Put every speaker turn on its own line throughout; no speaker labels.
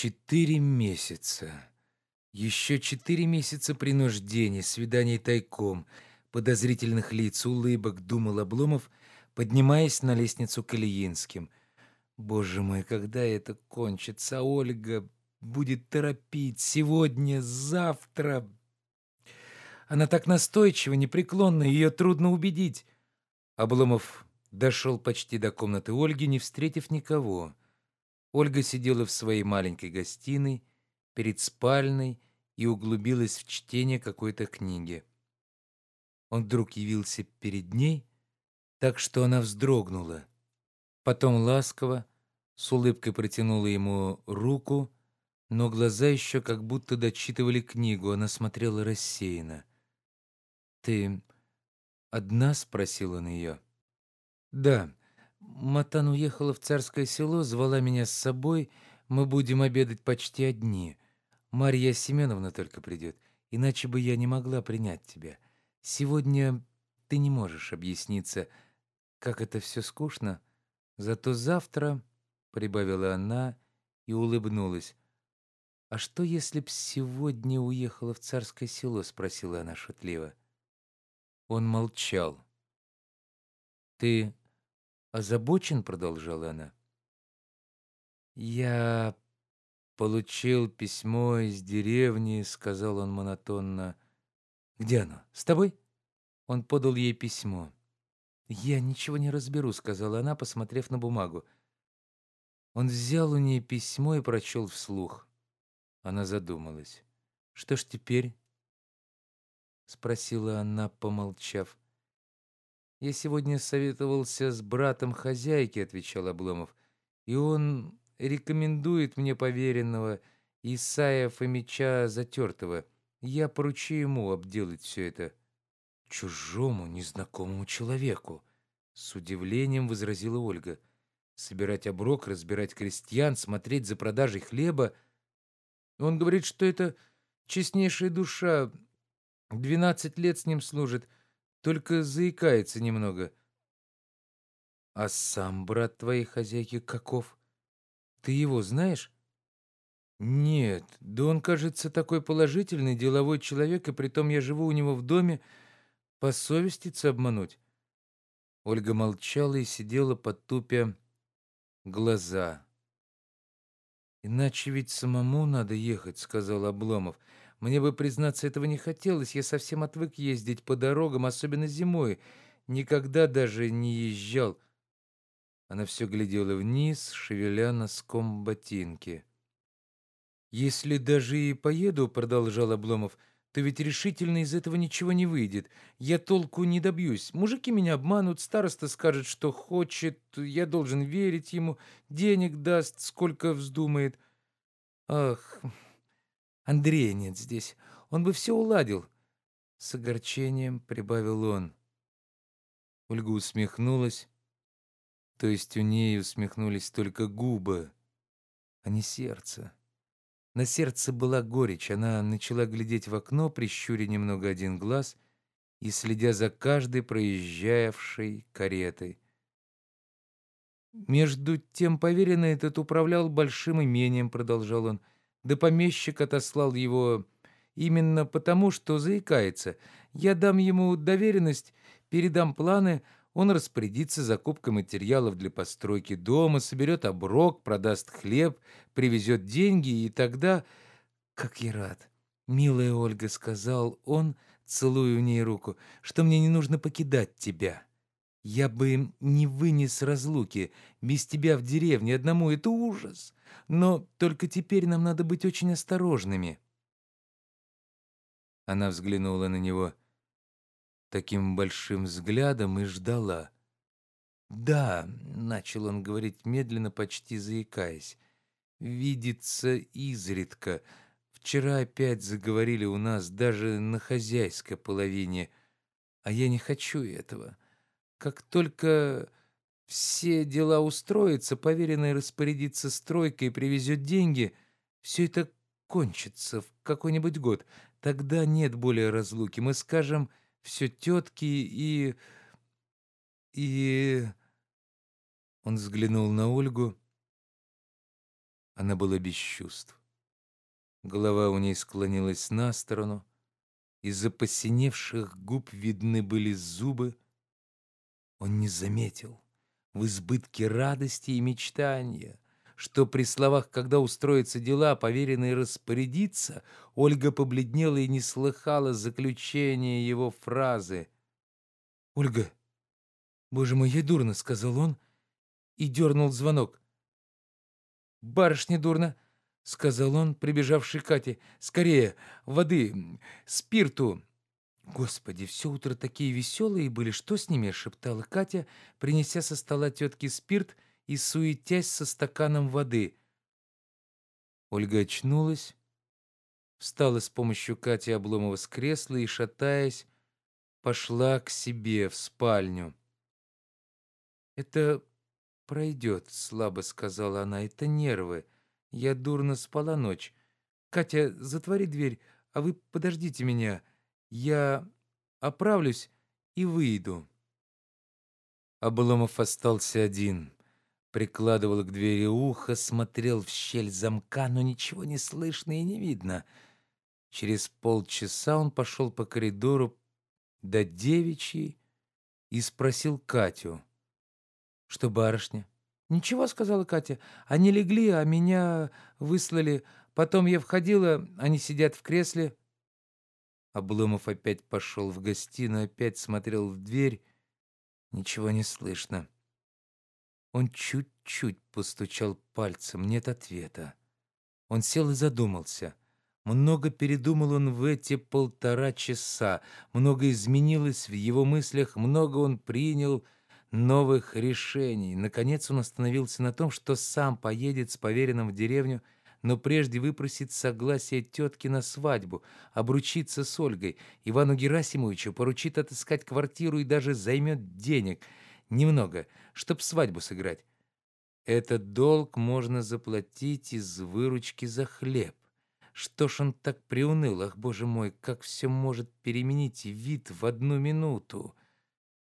Четыре месяца. Еще четыре месяца принуждений, свиданий тайком, подозрительных лиц, улыбок, думал Обломов, поднимаясь на лестницу к Ильинским. Боже мой, когда это кончится? Ольга будет торопить сегодня, завтра. Она так настойчива, непреклонна, ее трудно убедить. Обломов дошел почти до комнаты Ольги, не встретив никого. Ольга сидела в своей маленькой гостиной, перед спальной и углубилась в чтение какой-то книги. Он вдруг явился перед ней, так что она вздрогнула. Потом ласково, с улыбкой протянула ему руку, но глаза еще как будто дочитывали книгу, она смотрела рассеянно. «Ты одна?» — спросил он ее. «Да». Матан уехала в царское село, звала меня с собой. Мы будем обедать почти одни. Марья Семеновна только придет, иначе бы я не могла принять тебя. Сегодня ты не можешь объясниться, как это все скучно. Зато завтра, — прибавила она и улыбнулась. «А что, если б сегодня уехала в царское село?» — спросила она шутливо. Он молчал. «Ты озабочен?» — продолжала она. «Я получил письмо из деревни», — сказал он монотонно. «Где оно? С тобой?» Он подал ей письмо. «Я ничего не разберу», — сказала она, посмотрев на бумагу. Он взял у нее письмо и прочел вслух. Она задумалась. «Что ж теперь?» — спросила она, помолчав. «Я сегодня советовался с братом хозяйки», — отвечал Обломов, «и он рекомендует мне поверенного Исаия Фомича Затертого. Я поручу ему обделать все это». «Чужому, незнакомому человеку», — с удивлением возразила Ольга. «Собирать оброк, разбирать крестьян, смотреть за продажей хлеба. Он говорит, что это честнейшая душа. Двенадцать лет с ним служит» только заикается немного. А сам брат твоей хозяйки каков? Ты его знаешь? Нет, да он, кажется, такой положительный, деловой человек, и притом я живу у него в доме. Посовеститься обмануть? Ольга молчала и сидела, потупя глаза. «Иначе ведь самому надо ехать», — сказал Обломов. Мне бы, признаться, этого не хотелось. Я совсем отвык ездить по дорогам, особенно зимой. Никогда даже не езжал. Она все глядела вниз, шевеля носком ботинки. «Если даже и поеду, — продолжал Обломов, — то ведь решительно из этого ничего не выйдет. Я толку не добьюсь. Мужики меня обманут, староста скажет, что хочет, я должен верить ему, денег даст, сколько вздумает. Ах, Андрея нет здесь. Он бы все уладил. С огорчением прибавил он. Ольга усмехнулась. То есть у ней усмехнулись только губы, а не сердце. На сердце была горечь. Она начала глядеть в окно, прищуря немного один глаз и следя за каждой проезжавшей каретой. Между тем поверенный этот управлял большим имением, продолжал он, — да помещик отослал его именно потому, что заикается. Я дам ему доверенность, передам планы, он распорядится закупкой материалов для постройки дома, соберет оброк, продаст хлеб, привезет деньги, и тогда... Как я рад! Милая Ольга, — сказал он, целуя у ней руку, — что мне не нужно покидать тебя. Я бы не вынес разлуки. Без тебя в деревне одному — это ужас. Но только теперь нам надо быть очень осторожными». Она взглянула на него таким большим взглядом и ждала. «Да», — начал он говорить медленно, почти заикаясь, — «видится изредка. Вчера опять заговорили у нас даже на хозяйской половине, а я не хочу этого». Как только все дела устроятся, поверенный распорядится стройкой и привезет деньги, все это кончится в какой-нибудь год. Тогда нет более разлуки. Мы скажем все тетки и... и... Он взглянул на Ольгу. Она была без чувств. Голова у ней склонилась на сторону, из-за посиневших губ видны были зубы. Он не заметил в избытке радости и мечтания, что при словах «когда устроятся дела, поверенный распорядиться», Ольга побледнела и не слыхала заключения его фразы. «Ольга, боже мой, ей дурно», — сказал он и дернул звонок. «Барышне дурно», — сказал он, прибежавший Кате. «Скорее, воды, спирту». «Господи, все утро такие веселые были, что с ними?» — шептала Катя, принеся со стола тетки спирт и суетясь со стаканом воды. Ольга очнулась, встала с помощью Кати Обломова с кресла и, шатаясь, пошла к себе в спальню. «Это пройдет», — слабо сказала она, — «это нервы. Я дурно спала ночь. Катя, затвори дверь, а вы подождите меня». Я оправлюсь и выйду. Обломов остался один. Прикладывал к двери ухо, смотрел в щель замка, но ничего не слышно и не видно. Через полчаса он пошел по коридору до девичьей и спросил Катю. «Что, барышня?» «Ничего», — сказала Катя. «Они легли, а меня выслали. Потом я входила, они сидят в кресле». Обломов опять пошел в гостиную, опять смотрел в дверь. Ничего не слышно. Он чуть-чуть постучал пальцем, нет ответа. Он сел и задумался. Много передумал он в эти полтора часа, много изменилось в его мыслях, много он принял новых решений. Наконец он остановился на том, что сам поедет с поверенным в деревню, но прежде выпросит согласие тетки на свадьбу, обручиться с Ольгой, Ивану Герасимовичу поручит отыскать квартиру и даже займет денег, немного, чтоб свадьбу сыграть. Этот долг можно заплатить из выручки за хлеб. Что ж он так приуныл? Ах, боже мой, как все может переменить вид в одну минуту.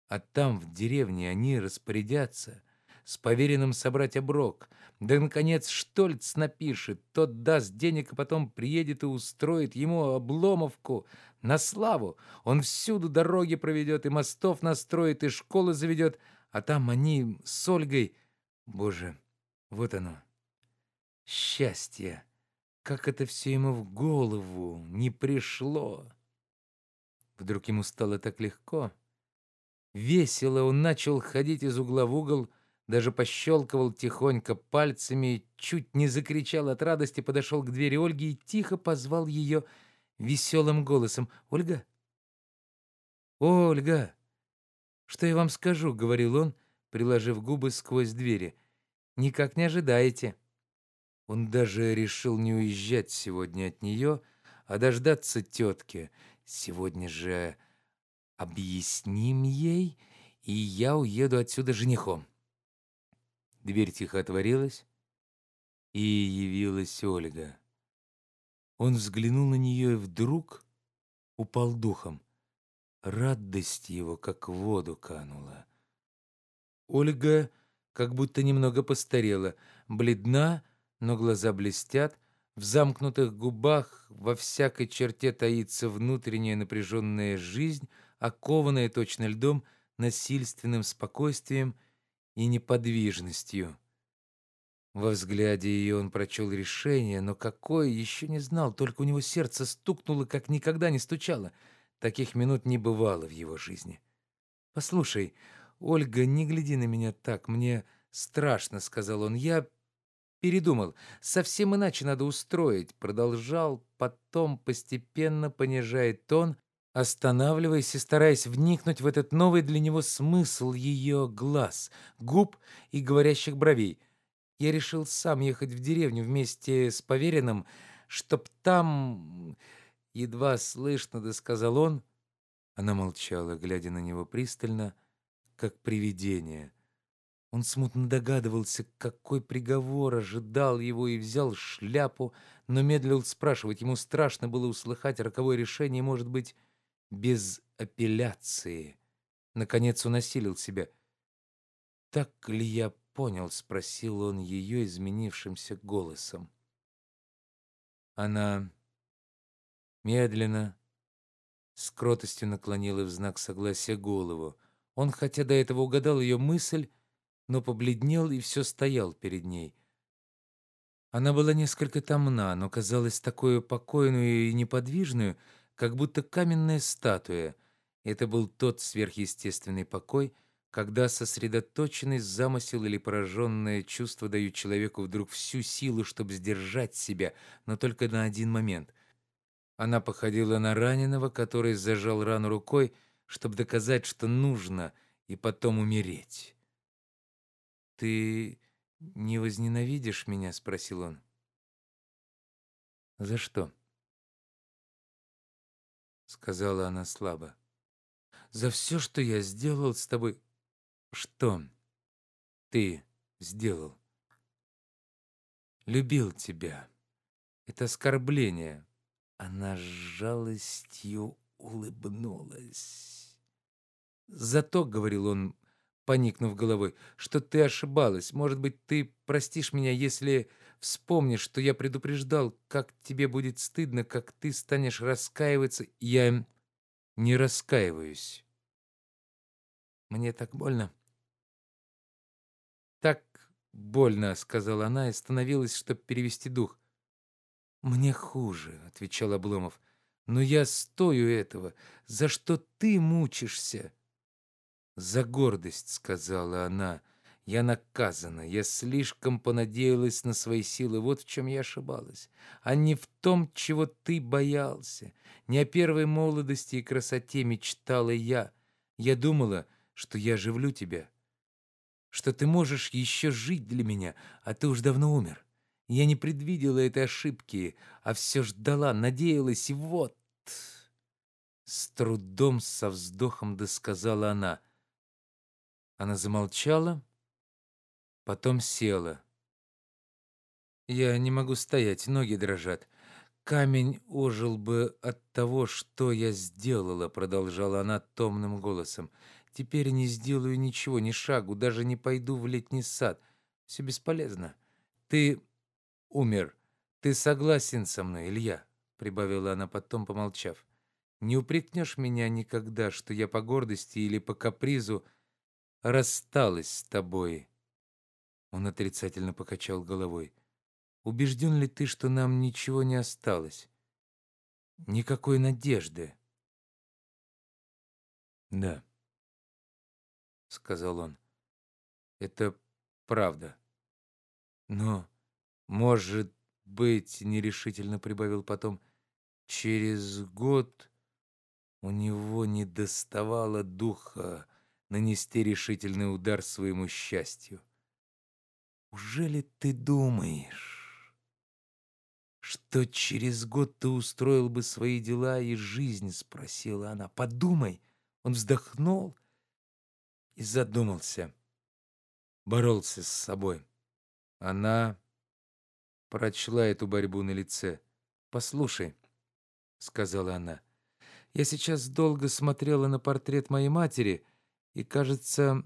А там, в деревне, они распорядятся — с поверенным собрать оброк. Да, наконец, Штольц напишет, тот даст денег, а потом приедет и устроит ему обломовку на славу. Он всюду дороги проведет, и мостов настроит, и школы заведет, а там они с Ольгой... Боже, вот оно, счастье! Как это все ему в голову не пришло! Вдруг ему стало так легко. Весело он начал ходить из угла в угол, даже пощелкивал тихонько пальцами чуть не закричал от радости, подошел к двери Ольги и тихо позвал ее веселым голосом. «Ольга! Ольга! Что я вам скажу?» — говорил он, приложив губы сквозь двери. «Никак не ожидаете». Он даже решил не уезжать сегодня от нее, а дождаться тетки. Сегодня же объясним ей, и я уеду отсюда женихом. Дверь тихо отворилась, и явилась Ольга. Он взглянул на нее и вдруг упал духом. Радость его как в воду канула. Ольга как будто немного постарела, бледна, но глаза блестят, в замкнутых губах во всякой черте таится внутренняя напряженная жизнь, окованная точно льдом, насильственным спокойствием — и неподвижностью. Во взгляде ее он прочел решение, но какое, еще не знал, только у него сердце стукнуло, как никогда не стучало. Таких минут не бывало в его жизни. «Послушай, Ольга, не гляди на меня так, мне страшно», — сказал он. «Я передумал, совсем иначе надо устроить», — продолжал, потом постепенно понижая тон, останавливаясь и стараясь вникнуть в этот новый для него смысл ее глаз, губ и говорящих бровей. Я решил сам ехать в деревню вместе с поверенным, чтоб там... Едва слышно, да сказал он. Она молчала, глядя на него пристально, как привидение. Он смутно догадывался, какой приговор ожидал его, и взял шляпу, но медлил спрашивать. Ему страшно было услыхать роковое решение, может быть, без апелляции. Наконец он осилил себя. Так ли я понял?» — спросил он ее изменившимся голосом. Она медленно, с кротостью наклонила в знак согласия голову. Он, хотя до этого угадал ее мысль, но побледнел и все стоял перед ней. Она была несколько томна, но казалась такой покойную и неподвижную, как будто каменная статуя. Это был тот сверхъестественный покой, когда сосредоточенный замысел или пораженное чувство дают человеку вдруг всю силу, чтобы сдержать себя, но только на один момент. Она походила на раненого, который зажал рану рукой, чтобы доказать, что нужно, и потом умереть. «Ты не возненавидишь меня?» — спросил он. «За что?» — сказала она слабо. «За все, что я сделал с тобой...» «Что ты сделал?» «Любил тебя. Это оскорбление». Она с жалостью улыбнулась. «Зато, — говорил он, поникнув головой, — что ты ошибалась. Может быть, ты простишь меня, если вспомнишь, что я предупреждал, как тебе будет стыдно, как ты станешь раскаиваться. Я не раскаиваюсь. Мне так больно. Так больно, — сказала она и остановилась, чтобы перевести дух. «Мне хуже», — отвечал Обломов. «Но я стою этого. За что ты мучишься?» «За гордость», — сказала она. «Я наказана. Я слишком понадеялась на свои силы. Вот в чем я ошибалась. А не в том, чего ты боялся. Не о первой молодости и красоте мечтала я. Я думала, что я живлю тебя, что ты можешь еще жить для меня, а ты уж давно умер. Я не предвидела этой ошибки, а все ждала, надеялась, и вот... С трудом, со вздохом досказала она. Она замолчала, потом села. Я не могу стоять, ноги дрожат. Камень ожил бы от того, что я сделала, продолжала она томным голосом. Теперь не сделаю ничего, ни шагу, даже не пойду в летний сад. Все бесполезно. Ты умер. Ты согласен со мной, Илья?» — прибавила она потом, помолчав. «Не упрекнешь меня никогда, что я по гордости или по капризу рассталась с тобой?» Он отрицательно покачал головой. «Убежден ли ты, что нам ничего не осталось? Никакой надежды?» «Да», — сказал он, — «это правда. Но может быть, нерешительно прибавил потом, через год у него не доставало духа нанести решительный удар своему счастью. Ужели ты думаешь, что через год ты устроил бы свои дела и жизнь, спросила она. Подумай. Он вздохнул и задумался. Боролся с собой. Она прочла эту борьбу на лице. «Послушай», — сказала она, — «я сейчас долго смотрела на портрет моей матери и, кажется,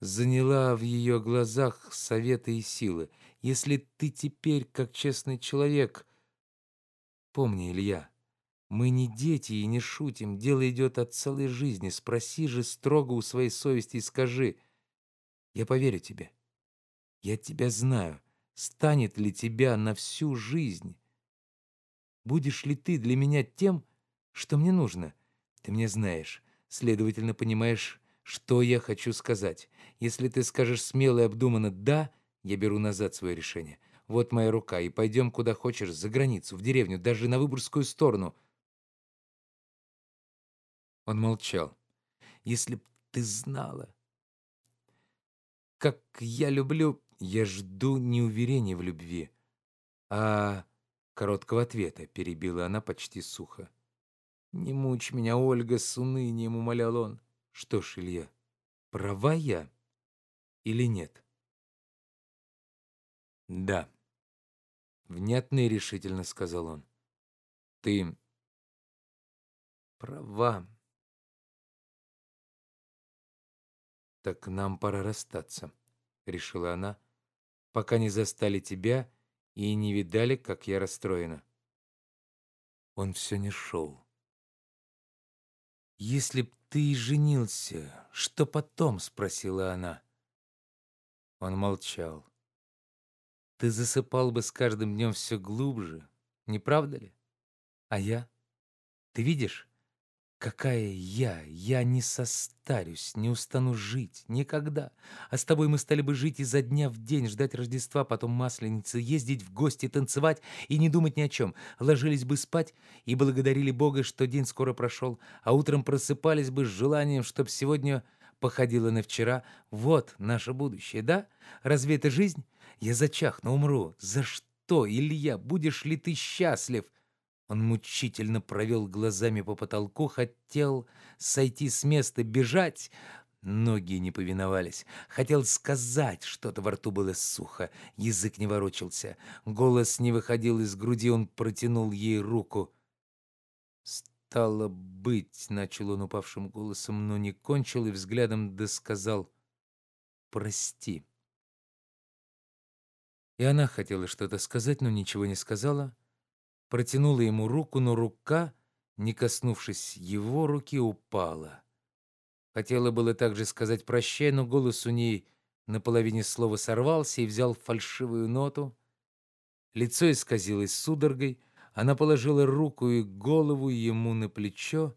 заняла в ее глазах советы и силы. Если ты теперь, как честный человек, помни, Илья, мы не дети и не шутим, дело идет от целой жизни. Спроси же строго у своей совести и скажи, я поверю тебе, я тебя знаю» станет ли тебя на всю жизнь? Будешь ли ты для меня тем, что мне нужно? Ты меня знаешь, следовательно, понимаешь, что я хочу сказать. Если ты скажешь смело и обдуманно «да», я беру назад свое решение. Вот моя рука, и пойдем куда хочешь, за границу, в деревню, даже на Выборгскую сторону. Он молчал. Если б ты знала, как я люблю я жду не уверения в любви, а короткого ответа, перебила она почти сухо. «Не мучь меня, Ольга, с унынием», — умолял он. «Что ж, Илья, права я или нет?» «Да», — внятно и решительно сказал он. «Ты права. Так нам пора расстаться». решила она, пока не застали тебя и не видали, как я расстроена. Он все не шел. «Если б ты женился, что потом?» — спросила она. Он молчал. «Ты засыпал бы с каждым днем все глубже, не правда ли? А я? Ты видишь, Какая я? Я не состарюсь, не устану жить. Никогда. А с тобой мы стали бы жить изо дня в день, ждать Рождества, потом Масленицы, ездить в гости, танцевать и не думать ни о чем. Ложились бы спать и благодарили Бога, что день скоро прошел, а утром просыпались бы с желанием, чтоб сегодня походило на вчера. Вот наше будущее, да? Разве это жизнь? Я зачахну, умру. За что, Илья? Будешь ли ты счастлив?» Он мучительно провел глазами по потолку, хотел сойти с места, бежать. Ноги не повиновались. Хотел сказать, что-то во рту было сухо, язык не ворочался. Голос не выходил из груди, он протянул ей руку. «Стало быть», — начал он упавшим голосом, но не кончил и взглядом досказал «Прости». И она хотела что-то сказать, но ничего не сказала протянула ему руку, но рука, не коснувшись его руки, упала. Хотела было также сказать «прощай», но голос у ней на половине слова сорвался и взял фальшивую ноту. Лицо исказилось судорогой, она положила руку и голову ему на плечо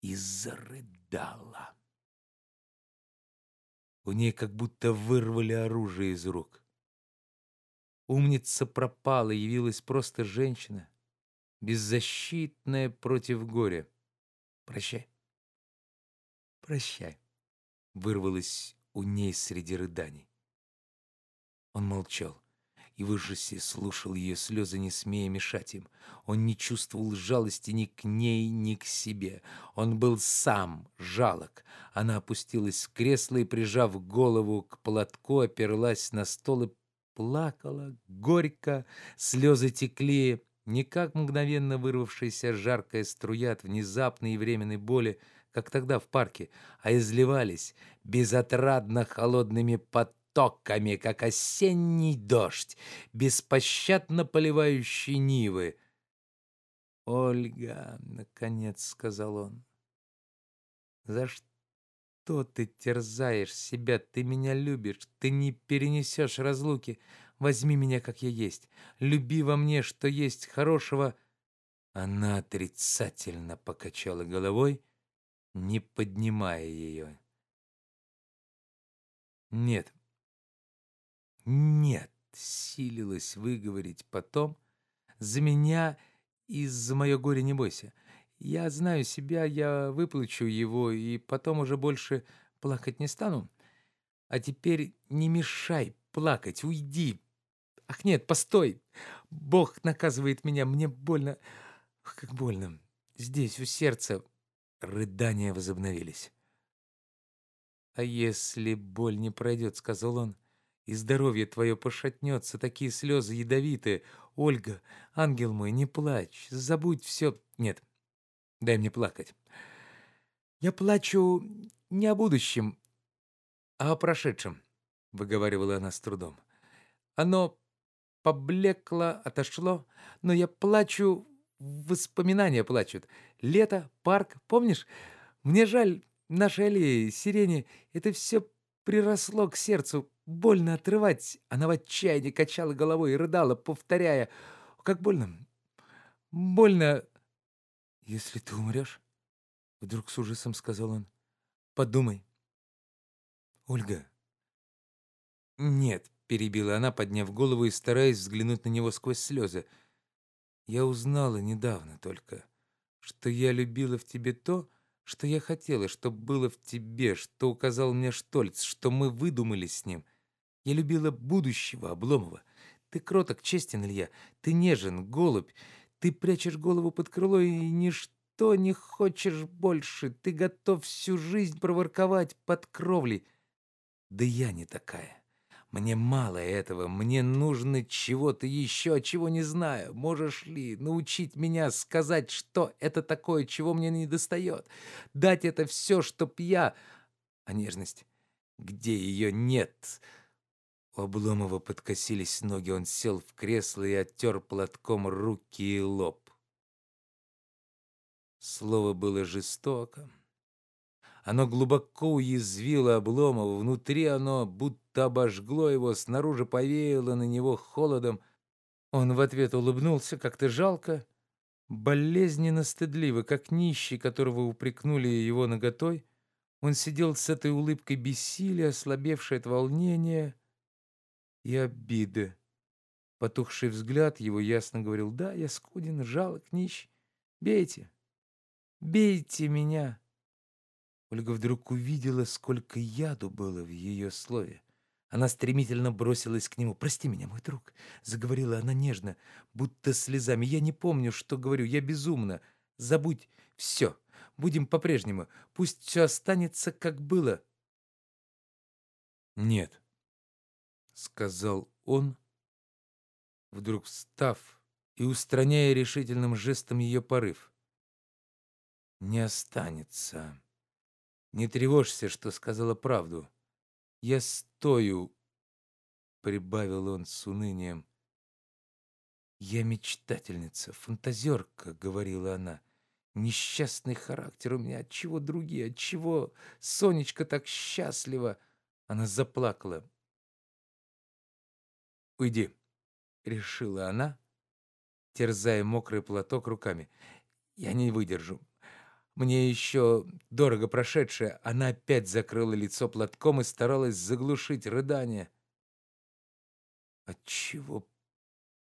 и зарыдала. У ней как будто вырвали оружие из рук. Умница пропала, явилась просто женщина, беззащитная против горя. Прощай. Прощай. Вырвалось у ней среди рыданий. Он молчал и в ужасе слушал ее слезы, не смея мешать им. Он не чувствовал жалости ни к ней, ни к себе. Он был сам жалок. Она опустилась в кресло и, прижав голову к платку, оперлась на стол и плакала, горько, слезы текли, не как мгновенно вырвавшаяся жаркая струя от внезапной и временной боли, как тогда в парке, а изливались безотрадно холодными потоками, как осенний дождь, беспощадно поливающий нивы. «Ольга», — наконец сказал он, — «за что?» Что ты терзаешь себя? Ты меня любишь, ты не перенесешь разлуки. Возьми меня, как я есть. Люби во мне, что есть хорошего». Она отрицательно покачала головой, не поднимая ее. «Нет, нет», — силилась выговорить потом. «За меня и за мое горе не бойся. Я знаю себя, я выплачу его, и потом уже больше плакать не стану. А теперь не мешай плакать, уйди. Ах нет, постой. Бог наказывает меня, мне больно. Ах, как больно. Здесь, у сердца. Рыдания возобновились. «А если боль не пройдет, — сказал он, — и здоровье твое пошатнется, такие слезы ядовитые. Ольга, ангел мой, не плачь, забудь все. Нет, Дай мне плакать. Я плачу не о будущем, а о прошедшем, выговаривала она с трудом. Оно поблекло, отошло, но я плачу, воспоминания плачут. Лето, парк, помнишь? Мне жаль нашей аллеи, сирени. Это все приросло к сердцу. Больно отрывать. Она в отчаянии качала головой и рыдала, повторяя. Как больно. Больно «Если ты умрешь, — вдруг с ужасом сказал он, — подумай». «Ольга». «Нет», — перебила она, подняв голову и стараясь взглянуть на него сквозь слезы. «Я узнала недавно только, что я любила в тебе то, что я хотела, чтобы было в тебе, что указал мне Штольц, что мы выдумали с ним. Я любила будущего Обломова. Ты кроток, честен, Илья, ты нежен, голубь, ты прячешь голову под крыло и ничто не хочешь больше. Ты готов всю жизнь проворковать под кровлей. Да я не такая. Мне мало этого. Мне нужно чего-то еще, чего не знаю. Можешь ли научить меня сказать, что это такое, чего мне не достает? Дать это все, чтоб я... А нежность? где ее нет. У Обломова подкосились ноги, он сел в кресло и оттер платком руки и лоб. Слово было жестоко. Оно глубоко уязвило Обломова, внутри оно будто обожгло его, снаружи повеяло на него холодом. Он в ответ улыбнулся, как-то жалко, болезненно стыдливо, как нищий, которого упрекнули его наготой. Он сидел с этой улыбкой бессилия, ослабевшей от волнения и обиды. Потухший взгляд его ясно говорил, «Да, я скуден, жалок, нищ. Бейте, бейте меня!» Ольга вдруг увидела, сколько яду было в ее слове. Она стремительно бросилась к нему. «Прости меня, мой друг», — заговорила она нежно, будто слезами. «Я не помню, что говорю, я безумна. Забудь все, будем по-прежнему. Пусть все останется, как было». «Нет», — сказал он, вдруг встав и устраняя решительным жестом ее порыв. «Не останется. Не тревожься, что сказала правду». Я стою, — прибавил он с унынием. «Я мечтательница, фантазерка», — говорила она. «Несчастный характер у меня. Отчего другие? Отчего Сонечка так счастлива?» Она заплакала. «Уйди», — решила она, терзая мокрый платок руками. «Я не выдержу. Мне еще дорого прошедшее, она опять закрыла лицо платком и старалась заглушить рыдание. Отчего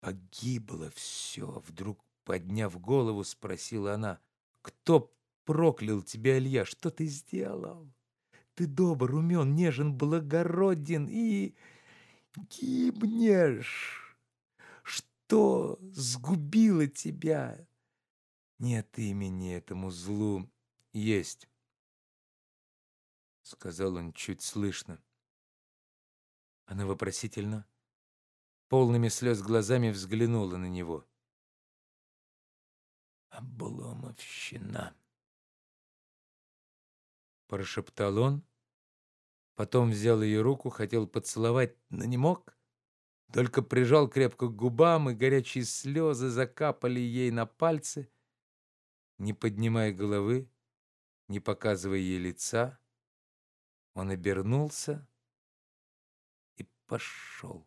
погибло все? Вдруг, подняв голову, спросила она. Кто проклял тебя, Илья? Что ты сделал? Ты добр, умен, нежен, благороден и гибнешь. Что сгубило тебя? Нет имени этому злу. Есть, — сказал он чуть слышно. Она вопросительно, полными слез глазами взглянула на него. «Обломовщина!» Прошептал он, потом взял ее руку, хотел поцеловать, но не мог, только прижал крепко к губам, и горячие слезы закапали ей на пальцы — не поднимая головы, не показывая ей лица, он обернулся и пошел.